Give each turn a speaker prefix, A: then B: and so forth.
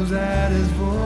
A: That is at his voice.